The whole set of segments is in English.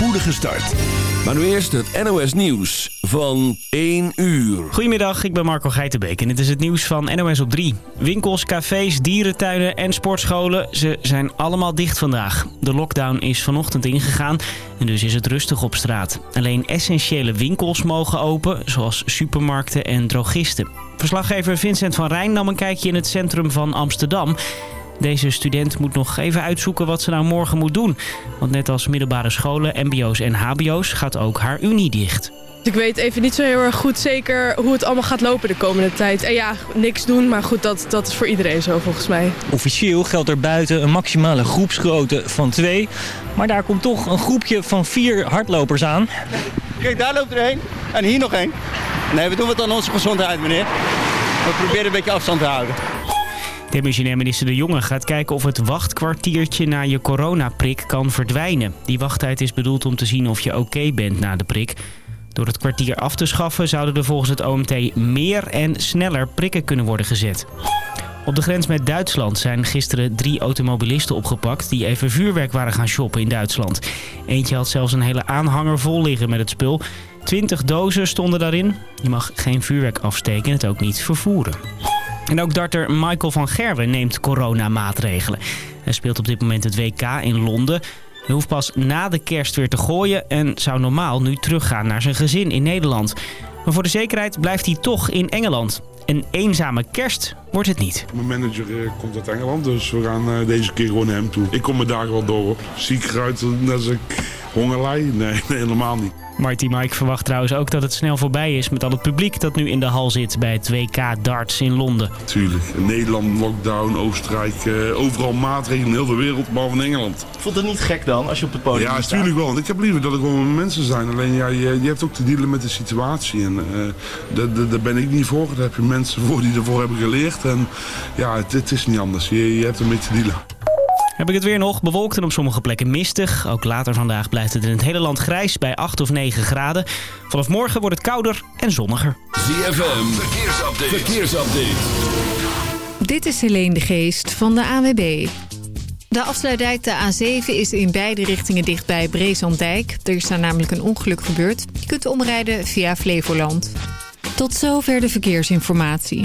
spoedige start. Maar nu eerst het NOS Nieuws van 1 uur. Goedemiddag, ik ben Marco Geitenbeek en dit is het nieuws van NOS op 3. Winkels, cafés, dierentuinen en sportscholen, ze zijn allemaal dicht vandaag. De lockdown is vanochtend ingegaan en dus is het rustig op straat. Alleen essentiële winkels mogen open, zoals supermarkten en drogisten. Verslaggever Vincent van Rijn nam een kijkje in het centrum van Amsterdam... Deze student moet nog even uitzoeken wat ze nou morgen moet doen. Want net als middelbare scholen, mbo's en hbo's gaat ook haar unie dicht. Ik weet even niet zo heel erg goed zeker hoe het allemaal gaat lopen de komende tijd. En ja, niks doen, maar goed, dat, dat is voor iedereen zo volgens mij. Officieel geldt er buiten een maximale groepsgrootte van twee. Maar daar komt toch een groepje van vier hardlopers aan. Kijk, daar loopt er één. En hier nog één. Nee, we doen het aan onze gezondheid, meneer. We proberen een beetje afstand te houden. Demissionair minister De Jonge gaat kijken of het wachtkwartiertje na je coronaprik kan verdwijnen. Die wachttijd is bedoeld om te zien of je oké bent na de prik. Door het kwartier af te schaffen zouden er volgens het OMT meer en sneller prikken kunnen worden gezet. Op de grens met Duitsland zijn gisteren drie automobilisten opgepakt... die even vuurwerk waren gaan shoppen in Duitsland. Eentje had zelfs een hele aanhanger vol liggen met het spul. Twintig dozen stonden daarin. Je mag geen vuurwerk afsteken en het ook niet vervoeren. En ook darter Michael van Gerwen neemt coronamaatregelen. Hij speelt op dit moment het WK in Londen. Hij hoeft pas na de kerst weer te gooien en zou normaal nu teruggaan naar zijn gezin in Nederland. Maar voor de zekerheid blijft hij toch in Engeland. Een eenzame kerst wordt het niet. Mijn manager eh, komt uit Engeland, dus we gaan eh, deze keer gewoon naar hem toe. Ik kom mijn dagen wel door. Ziek eruit, als ik hongerlij. Nee, nee, helemaal niet. Mighty Mike verwacht trouwens ook dat het snel voorbij is met al het publiek dat nu in de hal zit bij het WK darts in Londen. Tuurlijk. Nederland, lockdown, Oostenrijk, eh, overal maatregelen in heel de wereld, behalve in Engeland. Vond het niet gek dan, als je op het podium Ja, staat? tuurlijk wel. Want ik heb liever dat er gewoon mensen zijn. Alleen ja, je, je hebt ook te dealen met de situatie. En eh, daar- ben ik niet voor. Daar heb je mensen voor die ervoor hebben geleerd. En ja, het, het is niet anders. Je, je hebt ermee te dealen. Heb ik het weer nog, bewolkt en op sommige plekken mistig. Ook later vandaag blijft het in het hele land grijs bij 8 of 9 graden. Vanaf morgen wordt het kouder en zonniger. ZFM, verkeersupdate. verkeersupdate. Dit is Helene de Geest van de AWB. De afsluitdijk de A7 is in beide richtingen dicht bij Breeslanddijk. Er is daar namelijk een ongeluk gebeurd. Je kunt omrijden via Flevoland. Tot zover de verkeersinformatie.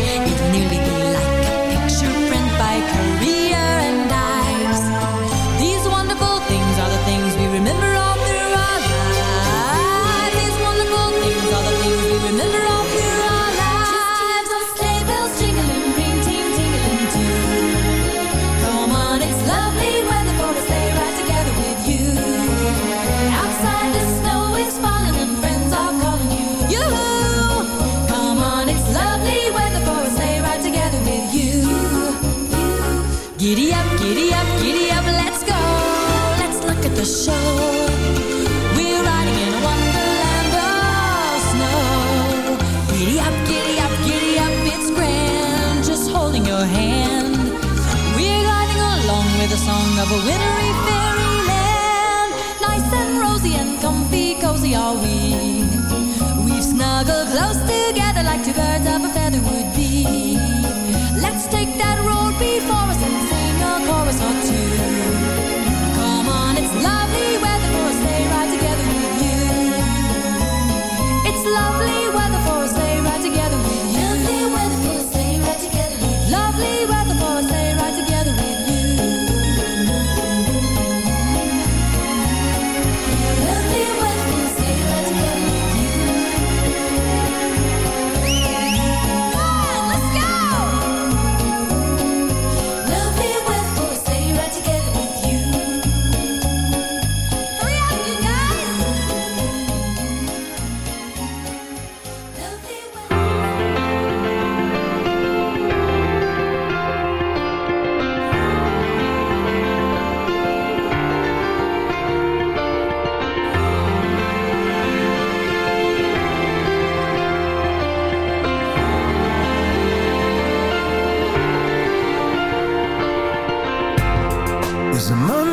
Is a moment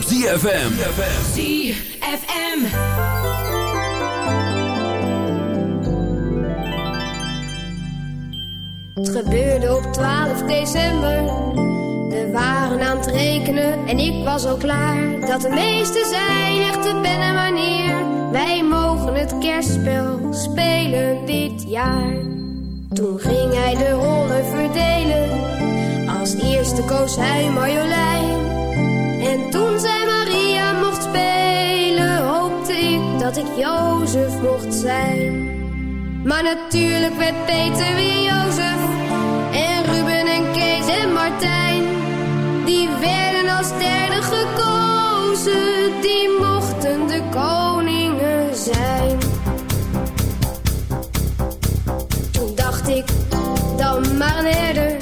op ZFM. ZFM. Het gebeurde op 12 december. We waren aan het rekenen en ik was al klaar. Dat de meeste zijn echte pen en wanneer. Wij mogen het kerstspel spelen dit jaar. Toen ging hij de rollen verdelen. Als eerste koos hij Marjolein. dat ik Jozef mocht zijn. Maar natuurlijk werd Peter weer Jozef. En Ruben en Kees en Martijn. Die werden als derde gekozen. Die mochten de koningen zijn. Toen dacht ik, dan maar een herder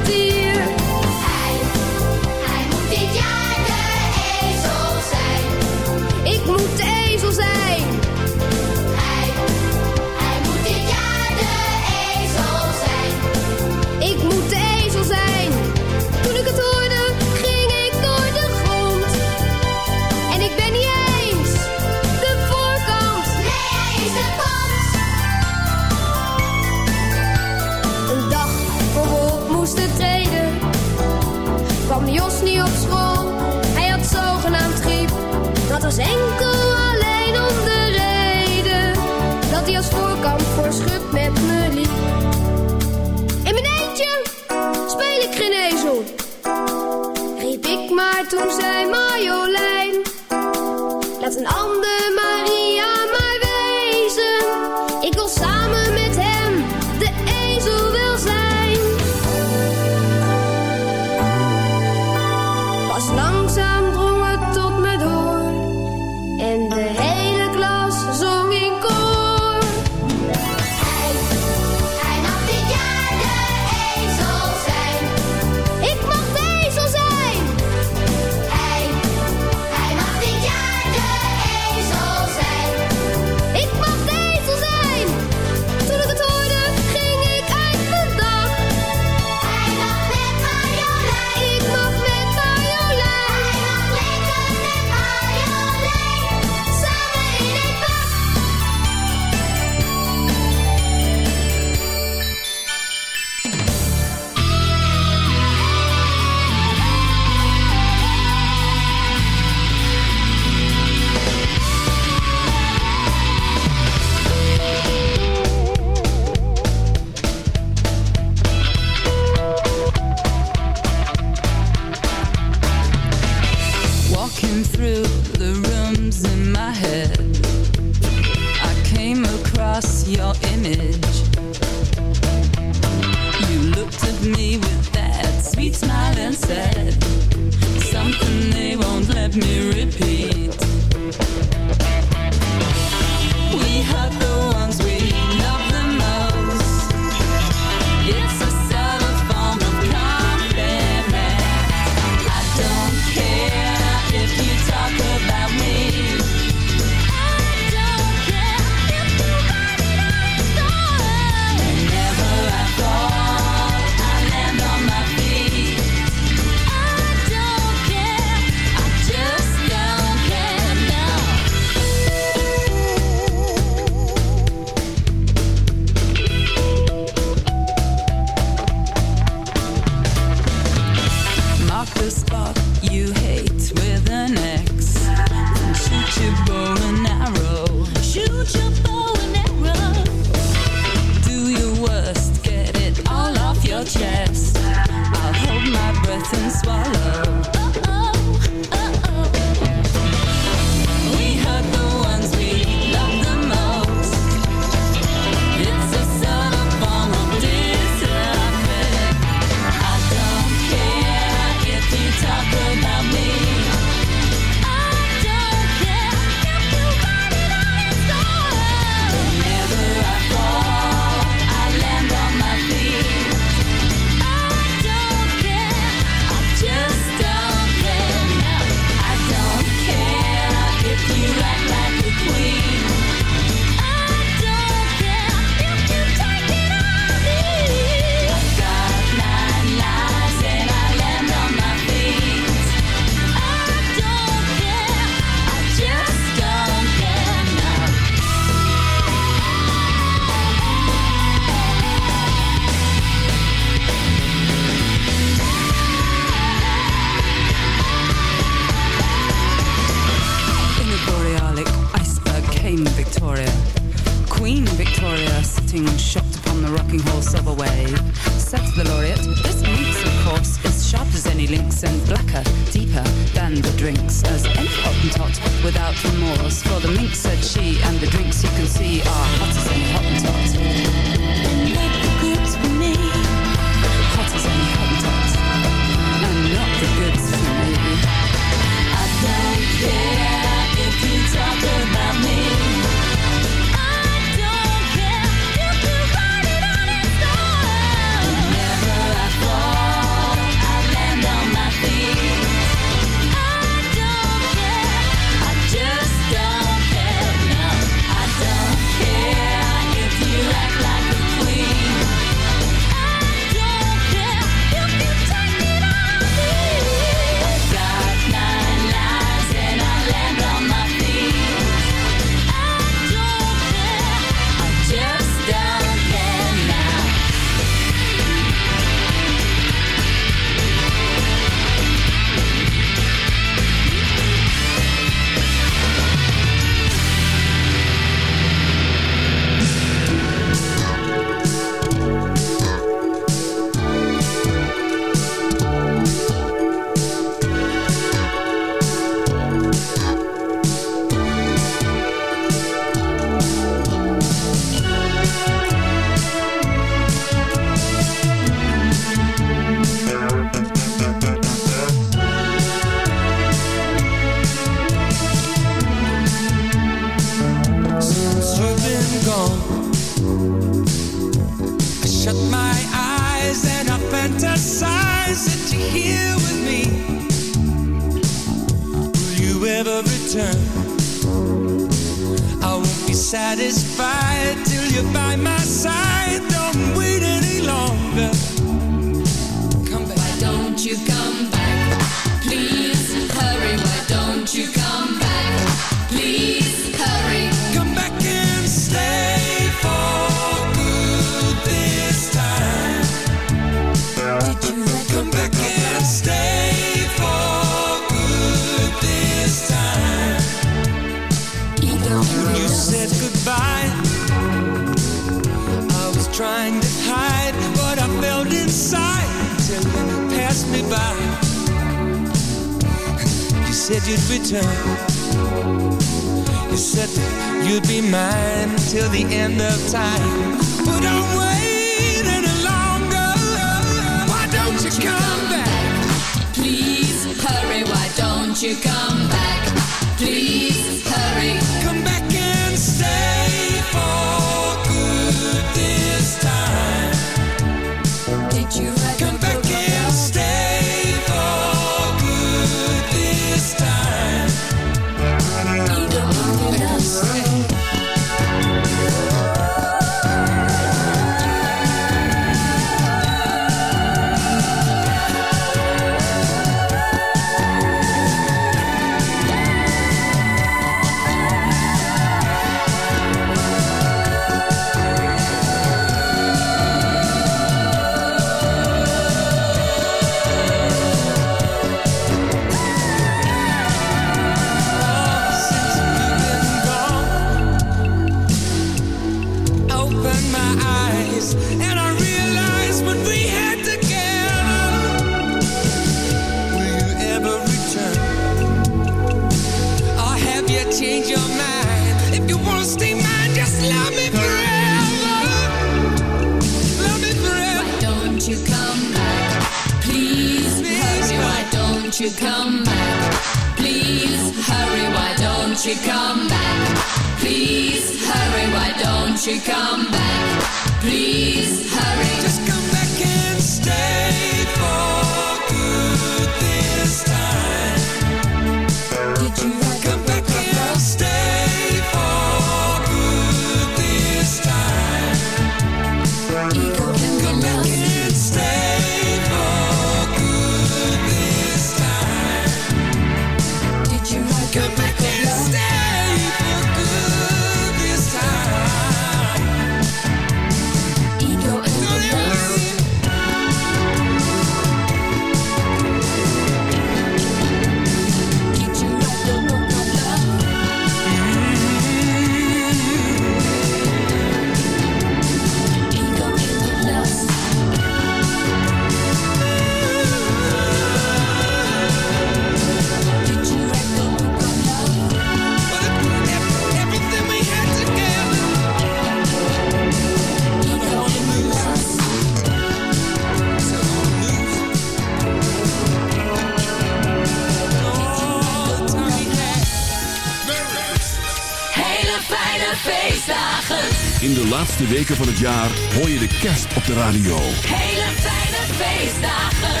laatste weken van het jaar hoor je de kerst op de radio. Hele fijne feestdagen.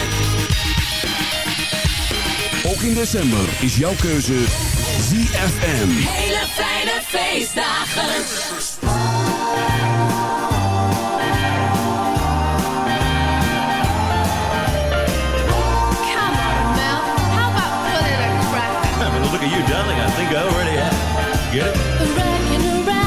Ook in december is jouw keuze ZFM. Hele fijne feestdagen. Come on, Mel. How about putting a crack? I mean, look at you, darling. I think I already have. Get it? Racking around.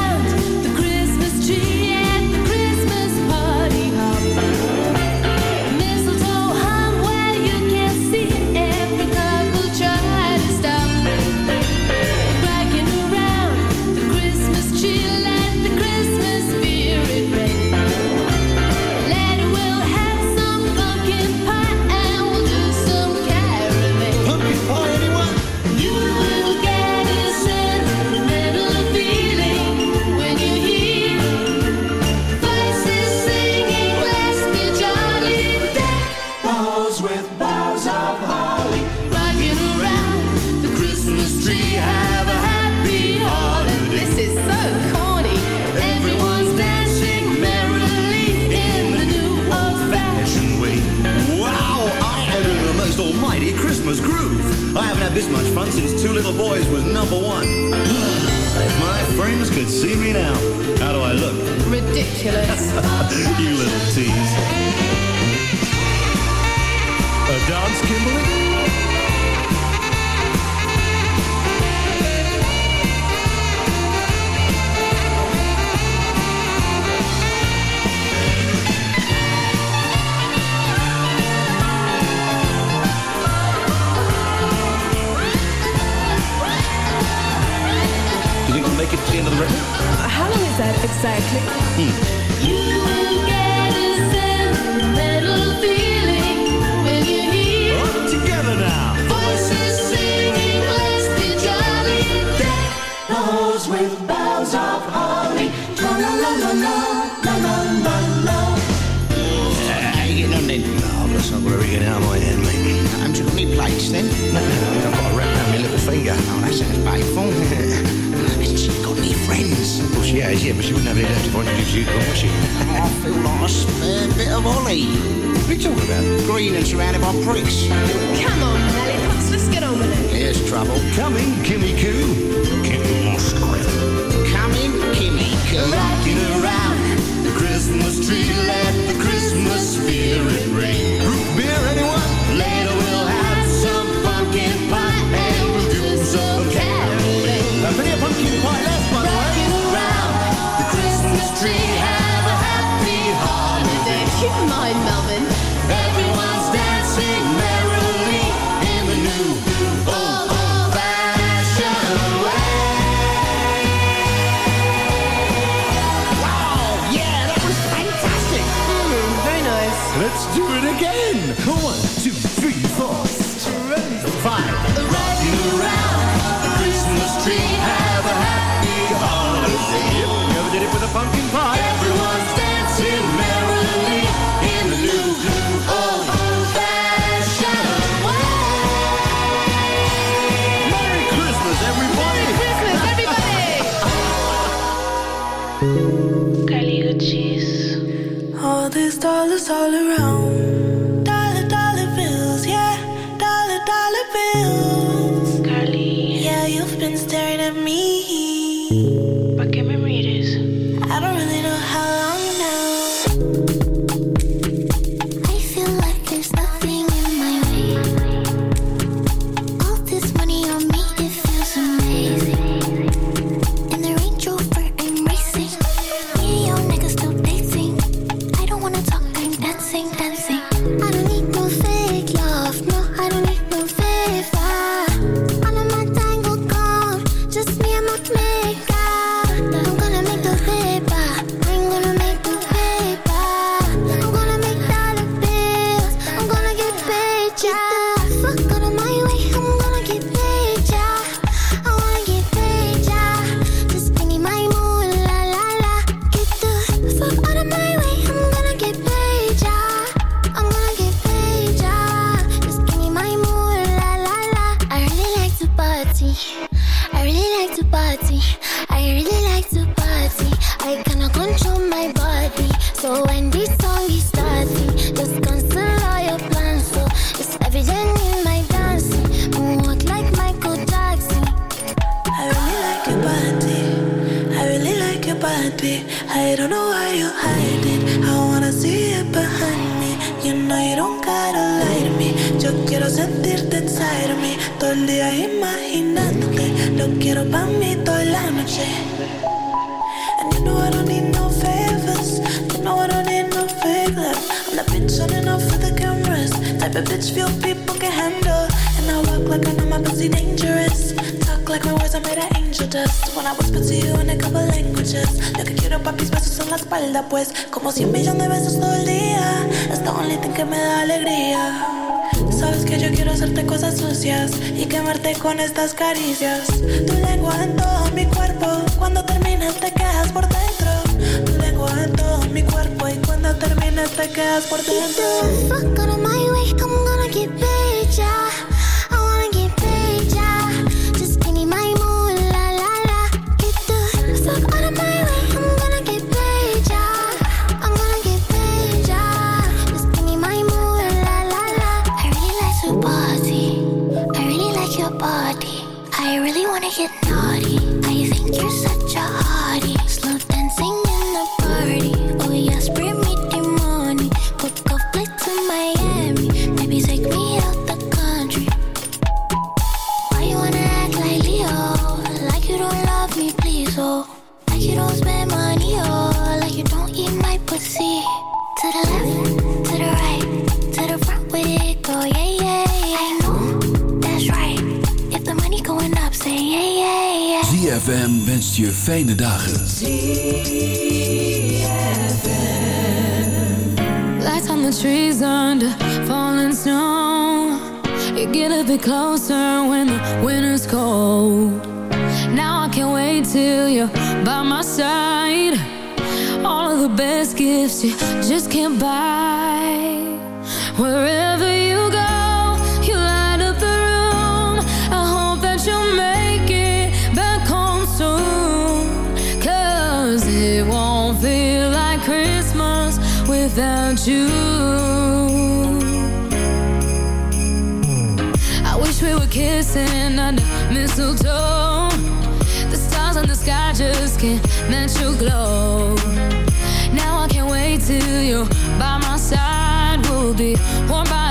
you little tease. Uh, dance, Kimberly? So when this song is starting, just cancel all your plans. So it's evident in my dancing. Moonwalk like Michael Jackson. I really like your body. I really like your body. I don't know why you hide it. I wanna see it behind me. You know you don't gotta lie to me. Yo quiero sentirte inside of me. Todo el día imaginándote. Lo quiero pa' mí toda la noche. Bitch few people can handle. And I walk like I know my pussy dangerous. Talk like my words are made of angel dust. When I whisper to you in a couple languages. Lo que quiero papis besos en la espalda, pues. Como cien millones de besos todo el día. Es the only thing que me da alegría. Sabes que yo quiero hacerte cosas sucias y quemarte con estas caricias. Tu lengua en todo mi cuerpo, cuando terminas te quedas por dentro. Tu lengua en todo mi cuerpo y cuando terminas te quedas por dentro. I'm gonna ZFM wenst je fijne dagen. Lights on the trees under falling snow. You get a bit closer when the winter's cold. Now I can't wait till you're by my side. All of the best gifts you just can't buy. Wherever kissing under mistletoe. The stars in the sky just can't match your glow. Now I can't wait till you're by my side. We'll be warm by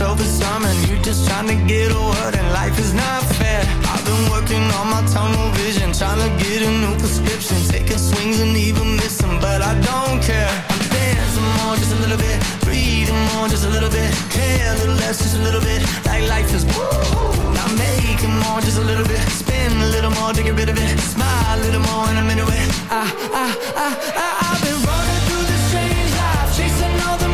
rob myself of something. You just trying to get a word, and life is not fair. I've been working on my tunnel vision. Trying to get a new prescription. Taking swings and even missing, but I don't care. I'm dancing more, just a little bit. Breathing more, just a little bit. Care a little less, just a little bit. Like life is woo. Now making more, just a little bit. Spin a little more to get rid of it. Smile a little more, and I'm into it. I, I, I, I, I've been running through this strange life, chasing all them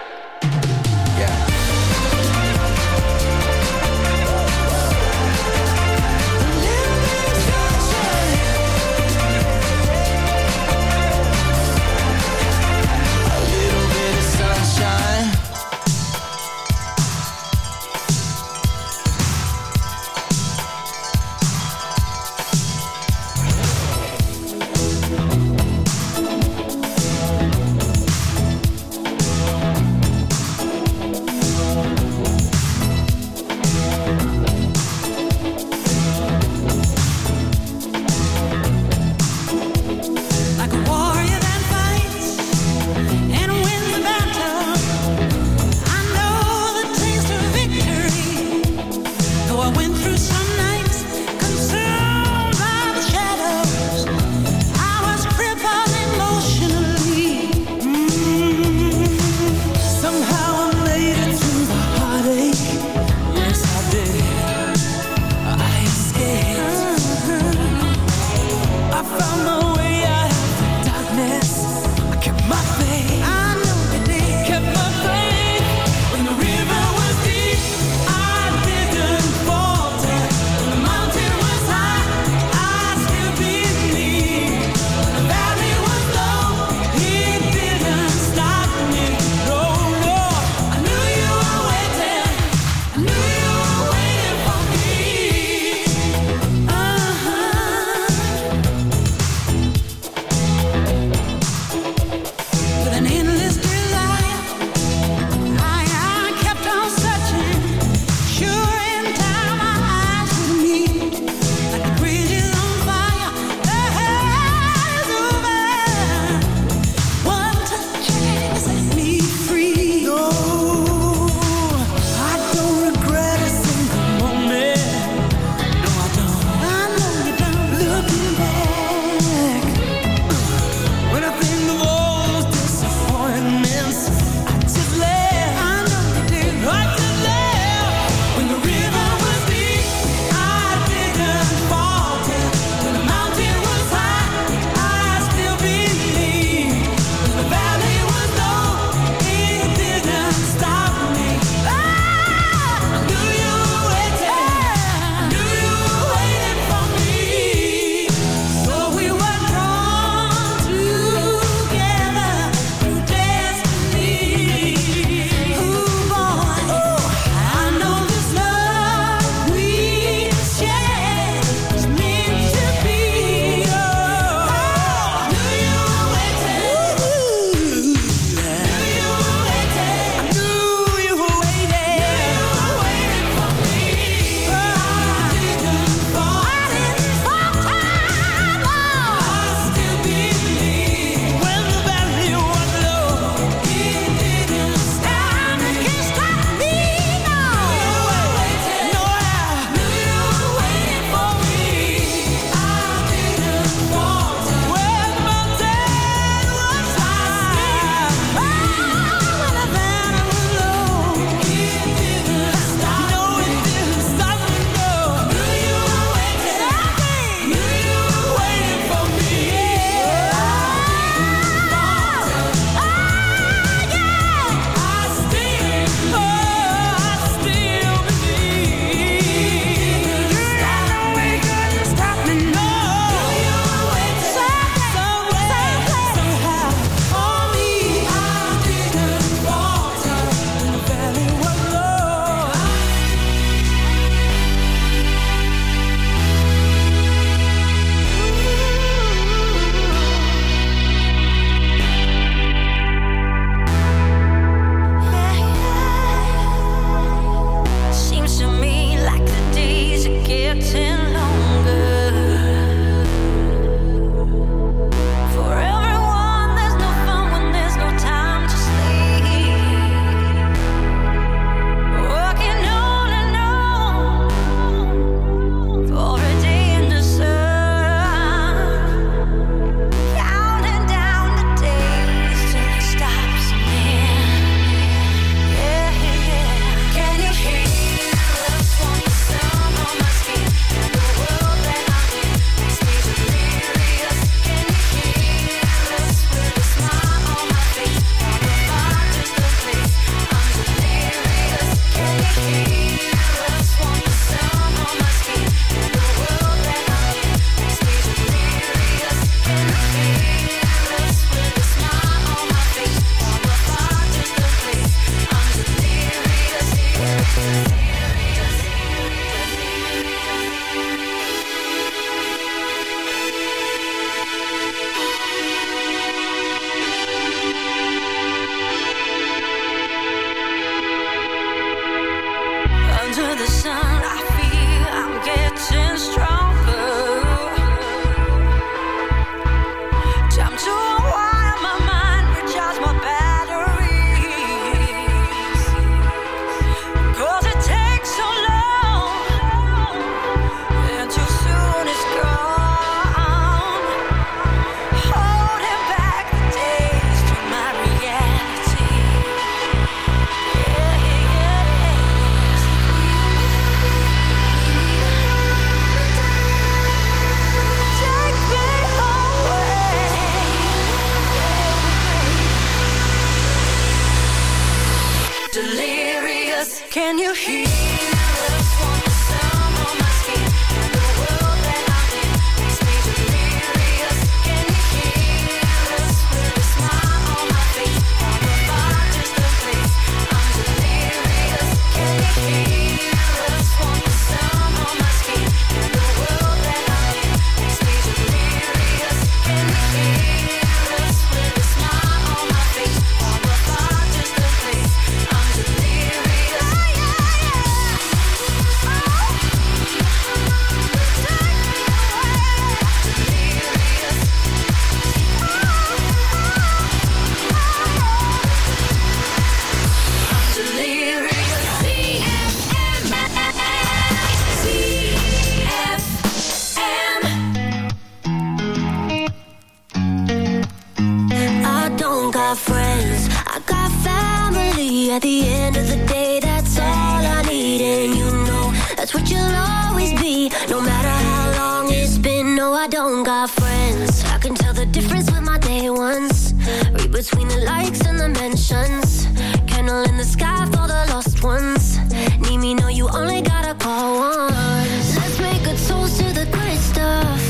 Got friends, I got family. At the end of the day, that's all I need, and you know that's what you'll always be. No matter how long it's been, no, I don't got friends. I can tell the difference with my day ones. Read between the likes and the mentions. Candle in the sky for the lost ones. Need me, no, you only gotta call once. Let's make a toast to the good stuff.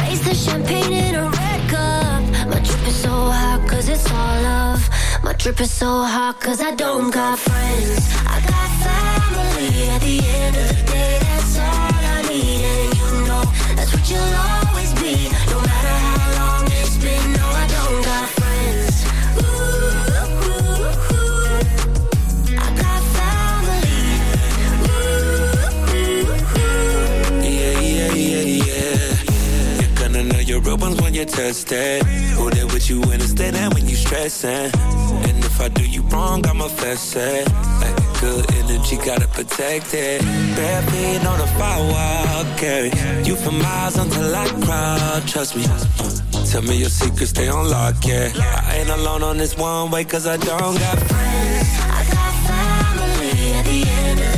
Raise the champagne love. My drip is so hot, cause I don't got friends. I got family. At the end of the day, that's all I need. And you know, that's what you'll always be. No matter how long it's been, no, I don't got friends. Ooh. I got family. Ooh, Yeah, yeah, yeah, yeah. You're gonna know your real ones when you touch that. Who there with you when it's dead and when you stressing. I do you wrong, I'ma fess it. Like good energy, gotta protect it. Bare feet on the firewall, carry you for miles until I crawl. Trust me. Tell me your secrets, stay on lock, yeah. I ain't alone on this one way, cause I don't got friends. I got family. At the end of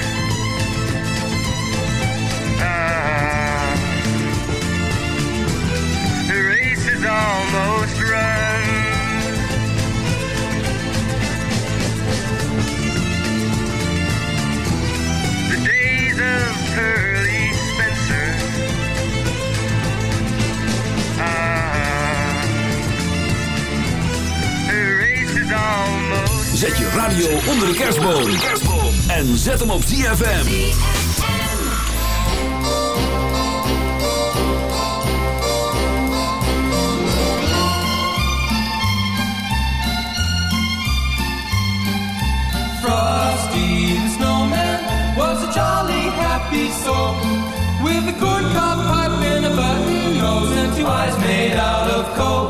Almost run. The days of Pearly Spencer. Ah, Zet je radio onder de kerstboom. En zet hem op ZFM. Happy soul with a corn cob pipe and a button nose and two eyes made out of coal.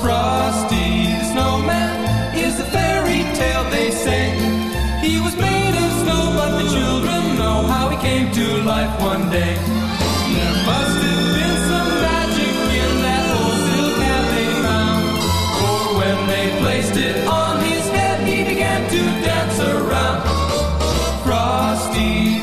Frosty the snowman is a fairy tale they say. He was made of snow, but the children know how he came to life one day. There must have been some magic in that old silk hat they found. For when they placed it on his head, he began to dance around. Frosty